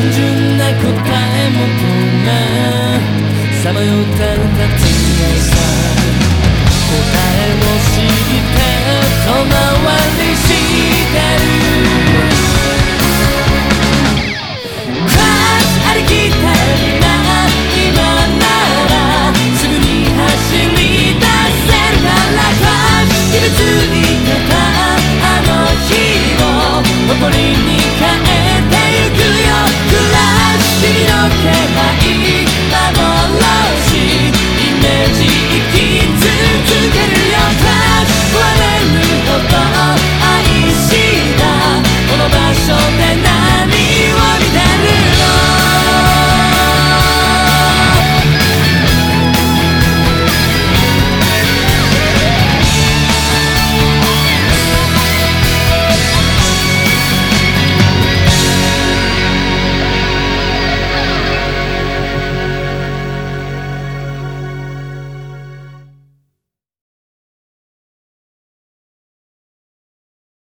純な答えもごめさまよったの